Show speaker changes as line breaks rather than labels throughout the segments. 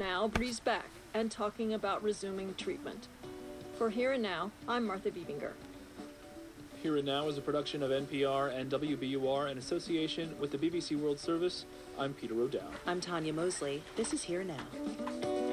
now breeze back and talking about resuming treatment. For Here and Now, I'm Martha Bebinger.
Here and Now is a production of NPR and WBUR in association with the BBC World Service. I'm Peter O'Dowd.
I'm Tanya Mosley. This is Here and Now.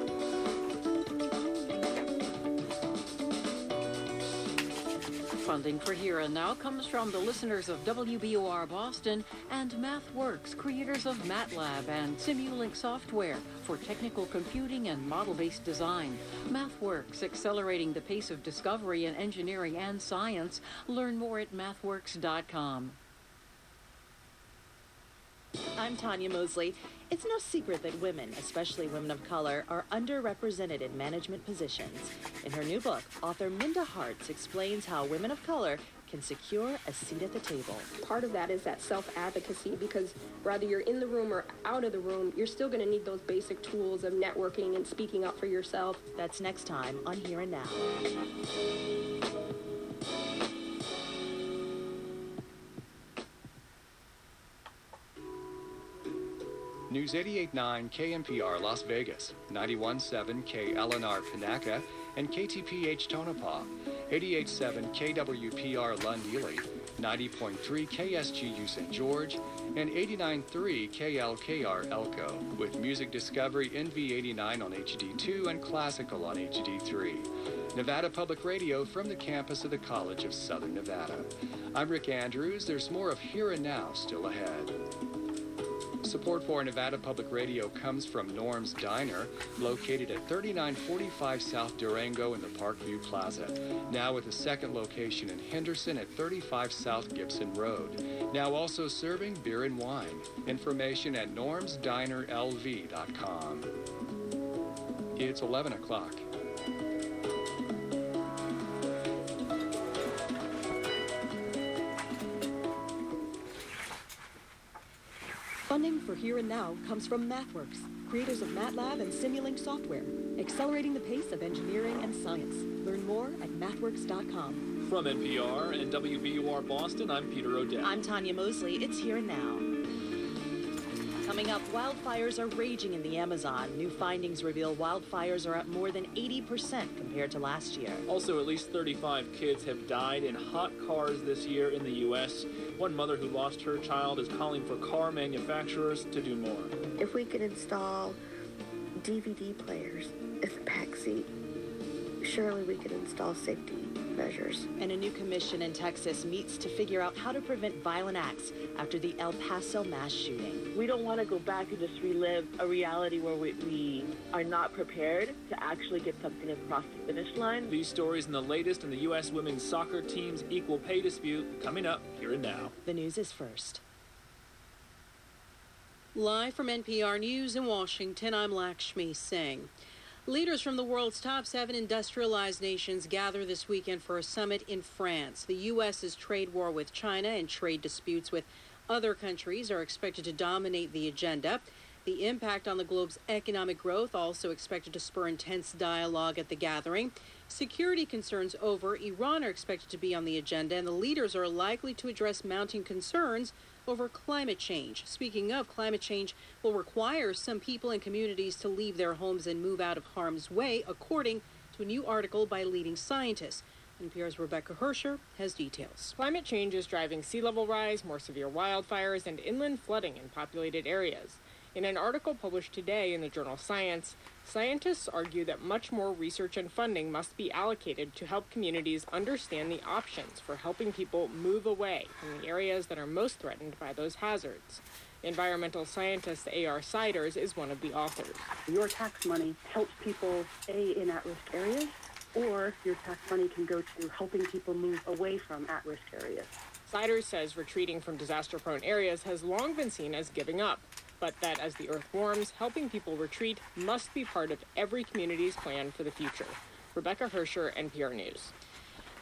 Funding for Here and Now comes from the listeners of WBUR Boston and MathWorks, creators of MATLAB and Simulink software for technical computing and model-based design. MathWorks, accelerating the pace of discovery in engineering and science. Learn more at mathworks.com.
I'm Tanya Mosley. It's no secret that women, especially women of color, are underrepresented in management positions. In her new book, author Minda Harts explains how women of color can secure a seat at the table.
Part of that is that self-advocacy because whether you're in the room or out of the room, you're still going to need those basic tools of networking and speaking up for yourself.
That's next time on Here and Now.
News 88.9 KNPR Las Vegas, 91.7 KLNR Panaca, and KTPH Tonopah, 88.7 KWPR Lund-Ely, 90.3 KSGU St. George, and 89.3 KLKR Elko, with Music Discovery NV89 on HD2 and Classical on HD3. Nevada Public Radio from the campus of the College of Southern Nevada. I'm Rick Andrews. There's more of Here and Now still ahead. Support for Nevada Public Radio comes from Norm's Diner, located at 3945 South Durango in the Parkview Plaza. Now with a second location in Henderson at 35 South Gibson Road. Now also serving beer and wine. Information at normsdinerlv.com. It's 11 o'clock.
Funding for Here and Now comes from MathWorks, creators of MATLAB and Simulink software, accelerating the pace of engineering and science. Learn more at mathworks.com.
From NPR and WBUR Boston, I'm Peter O'Dowd.
I'm Tanya Mosley. It's Here and Now. Coming up, wildfires are raging in the Amazon. New findings reveal wildfires are up more than 80% compared to last year.
Also, at least 35 kids have died in hot cars this year in the U.S. One mother who lost her child is calling for car manufacturers to do more.
If we could install DVD players as a back seat, surely we could install safety measures.
And a new commission in Texas meets to figure out how to prevent violent acts after the El Paso mass shooting.
We don't want to go back and just relive a reality where we, we are not prepared to actually get something across the finish line.
These stories and the latest in the U.S. women's soccer team's equal pay dispute coming up here and now.
The news is first.
Live from NPR News in Washington, I'm Lakshmi Singh. Leaders from the world's top seven industrialized nations gather this weekend for a summit in France. The U.S.'s trade war with China and trade disputes with other countries are expected to dominate the agenda. The impact on the globe's economic growth also expected to spur intense dialogue at the gathering. Security concerns over Iran are expected to be on the agenda, and the leaders are likely to address mounting concerns over climate change. Speaking of climate change, will require some people and communities to leave their homes and move out of harm's way, according to a new article by leading scientists. NPR's Rebecca Hersher has details.
Climate change is driving sea level rise, more severe wildfires, and inland flooding in populated areas. In an article published today in the journal Science, scientists argue that much more research and funding must be allocated to help communities understand the options for helping people move away from the areas that are most threatened by those hazards. Environmental scientist A.R. Siders is one of the authors.
Your tax money helps people stay in at risk areas or your tax money can go to helping people move away from at-risk areas.
Siders says retreating from disaster-prone areas has long been seen as giving up, but that as the earth warms, helping people retreat must be part of every community's plan for the future. Rebecca Hersher, NPR News.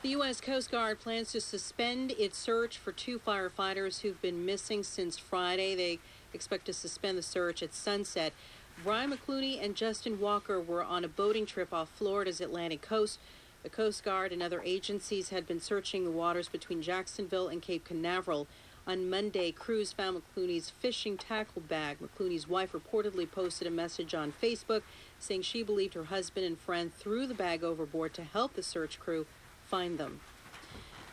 The U.S. Coast Guard plans to suspend its search for two firefighters who've been missing since Friday. They expect to suspend the search at sunset. Brian McCluney and Justin Walker were on a boating trip off Florida's Atlantic coast. The Coast Guard and other agencies had been searching the waters between Jacksonville and Cape Canaveral. On Monday, crews found McCluney's fishing tackle bag. McCluney's wife reportedly posted a message on Facebook saying she believed her husband and friend threw the bag overboard to help the search crew find them.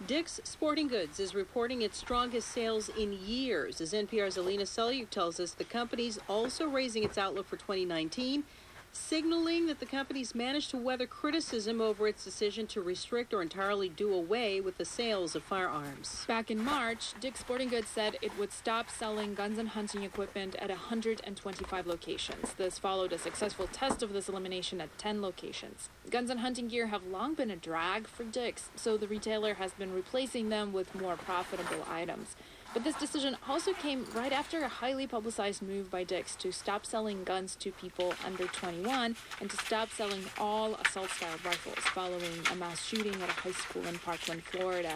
Dick's Sporting Goods is reporting its strongest sales in years. As NPR's Alina Selyukh tells us, the company's also raising its outlook for 2019 signaling that the company's managed to weather criticism over its decision to restrict or entirely do away with the sales of firearms.
Back in March, Dick's Sporting Goods said it would stop selling guns and hunting equipment at 125 locations. This followed a successful test of this elimination at 10 locations. Guns and hunting gear have long been a drag for Dick's, so the retailer has been replacing them with more profitable items. But this decision also came right after a highly publicized move by Dick's to stop selling guns to people under 21 and to stop selling all assault style rifles following a mass shooting at a high school in Parkland, Florida.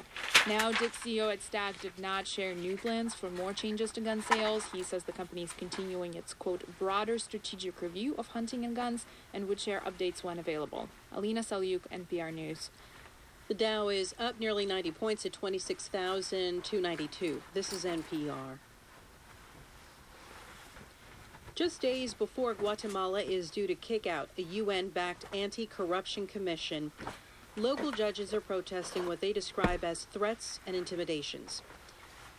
Now, Dick's CEO Ed Stack did not share new plans for more changes to gun sales. He says the company is continuing its quote broader strategic review of hunting and guns and would share updates when available. Alina Selyukh, NPR News.
The Dow is up nearly 90 points at 26,292. This is NPR. Just days before Guatemala is due to kick out a UN backed anti corruption commission, local judges are protesting what they describe as threats and intimidations.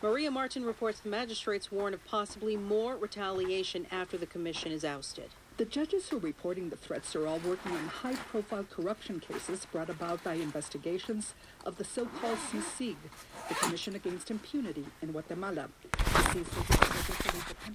Maria Martin reports the magistrates warn of possibly more retaliation after the commission is ousted.
The judges who are reporting the threats are all working on high profile corruption cases brought about by investigations of the so called CICIG, the Commission Against Impunity in Guatemala.